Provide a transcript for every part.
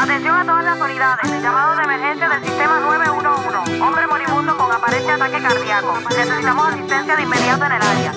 Atención a todas las unidades. Llamado de emergencia del sistema 911. Hombre moribundo con aparente ataque cardíaco. Necesitamos asistencia de inmediato en el área.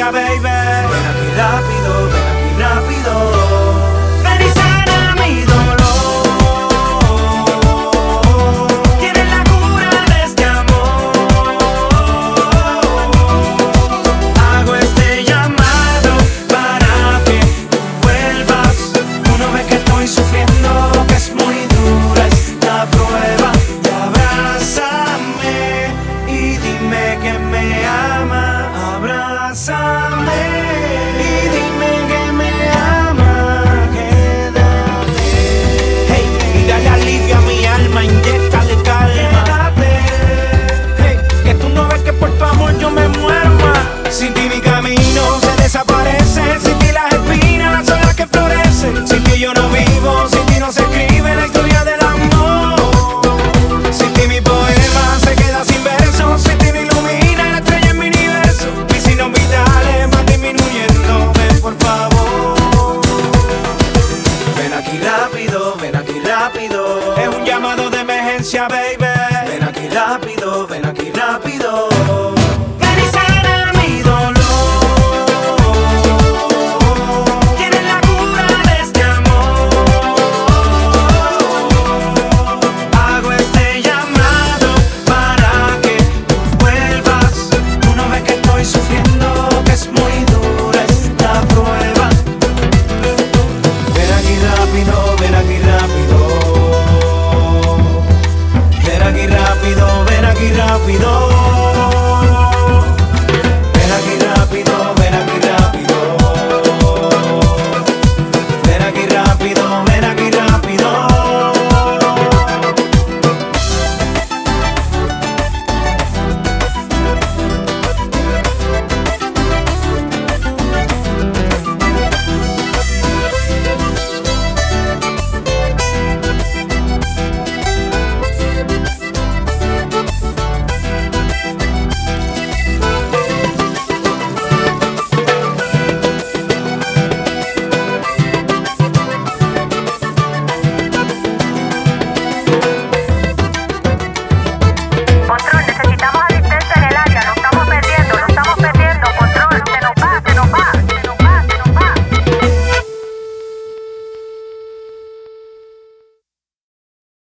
baby. Ven aquí rápido, ven aquí rápido. I'm there. Yeah, baby.